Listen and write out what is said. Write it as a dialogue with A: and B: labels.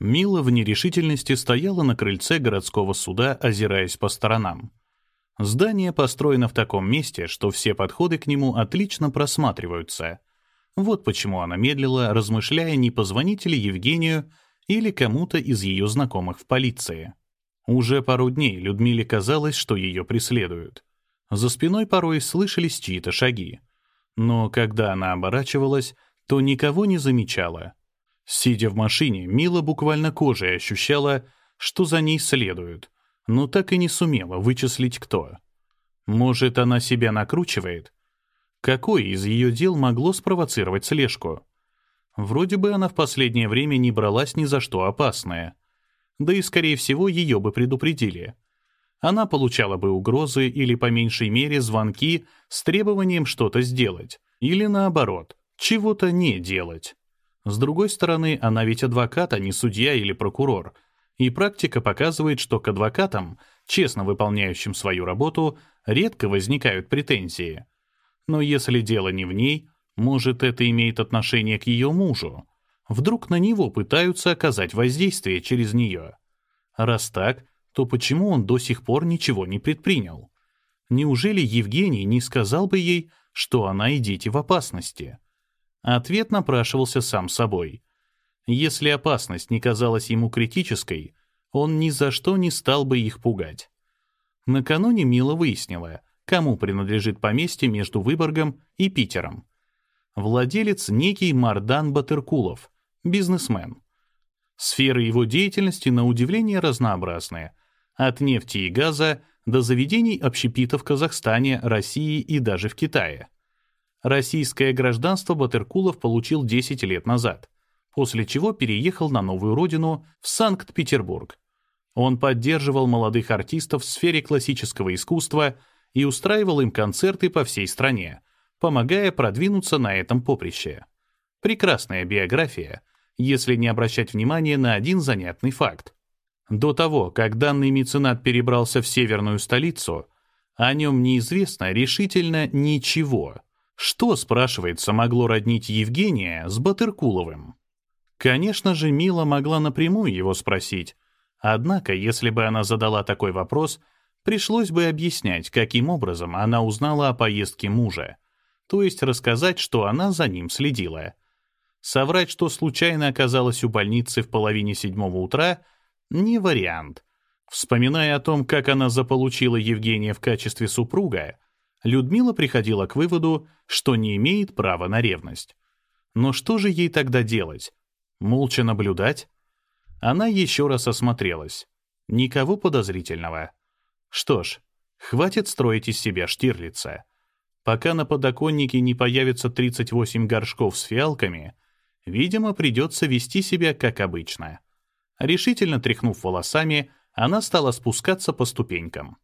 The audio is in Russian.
A: Мила в нерешительности стояла на крыльце городского суда, озираясь по сторонам. Здание построено в таком месте, что все подходы к нему отлично просматриваются. Вот почему она медлила, размышляя, не позвонить ли Евгению или кому-то из ее знакомых в полиции. Уже пару дней Людмиле казалось, что ее преследуют. За спиной порой слышались чьи-то шаги. Но когда она оборачивалась, то никого не замечала. Сидя в машине, Мила буквально кожей ощущала, что за ней следуют, но так и не сумела вычислить кто. Может, она себя накручивает? Какое из ее дел могло спровоцировать слежку? Вроде бы она в последнее время не бралась ни за что опасное. Да и, скорее всего, ее бы предупредили — она получала бы угрозы или, по меньшей мере, звонки с требованием что-то сделать, или, наоборот, чего-то не делать. С другой стороны, она ведь адвокат, а не судья или прокурор, и практика показывает, что к адвокатам, честно выполняющим свою работу, редко возникают претензии. Но если дело не в ней, может, это имеет отношение к ее мужу. Вдруг на него пытаются оказать воздействие через нее. Раз так, то почему он до сих пор ничего не предпринял? Неужели Евгений не сказал бы ей, что она и дети в опасности? Ответ напрашивался сам собой. Если опасность не казалась ему критической, он ни за что не стал бы их пугать. Накануне Мила выяснила, кому принадлежит поместье между Выборгом и Питером. Владелец некий Мардан Батыркулов, бизнесмен. Сферы его деятельности на удивление разнообразные, от нефти и газа до заведений общепита в Казахстане, России и даже в Китае. Российское гражданство Батыркулов получил 10 лет назад, после чего переехал на новую родину в Санкт-Петербург. Он поддерживал молодых артистов в сфере классического искусства и устраивал им концерты по всей стране, помогая продвинуться на этом поприще. Прекрасная биография, если не обращать внимания на один занятный факт. До того, как данный меценат перебрался в северную столицу, о нем неизвестно решительно ничего. Что, спрашивается, могло роднить Евгения с Батыркуловым? Конечно же, Мила могла напрямую его спросить. Однако, если бы она задала такой вопрос, пришлось бы объяснять, каким образом она узнала о поездке мужа. То есть рассказать, что она за ним следила. Соврать, что случайно оказалась у больницы в половине седьмого утра — не вариант. Вспоминая о том, как она заполучила Евгения в качестве супруга, Людмила приходила к выводу, что не имеет права на ревность. Но что же ей тогда делать? Молча наблюдать? Она еще раз осмотрелась. Никого подозрительного. Что ж, хватит строить из себя Штирлица. Пока на подоконнике не появится 38 горшков с фиалками, видимо, придется вести себя как обычно. Решительно тряхнув волосами, она стала спускаться по ступенькам.